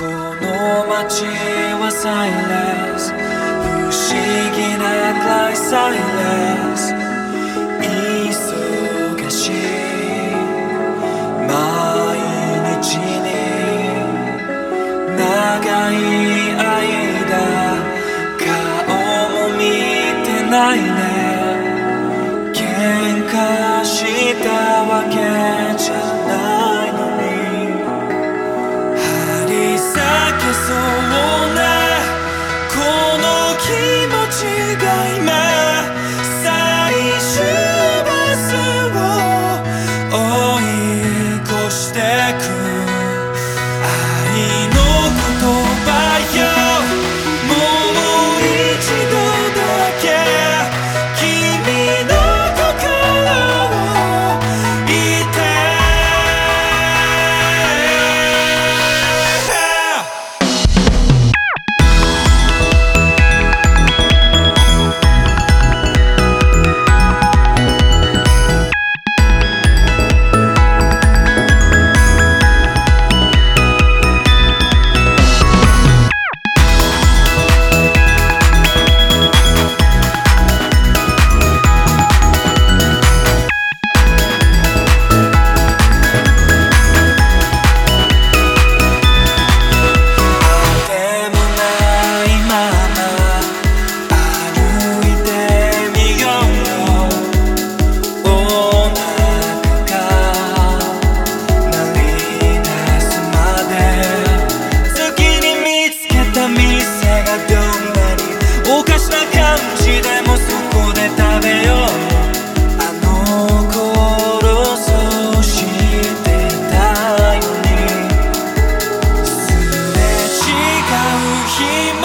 この街はサイレンス不思議なくらいサイレンス忙しい毎日に長い間顔も見てないね。喧嘩した so warm. かしなでもそこで食べよう。あの頃そしてたよね。すれ違う日も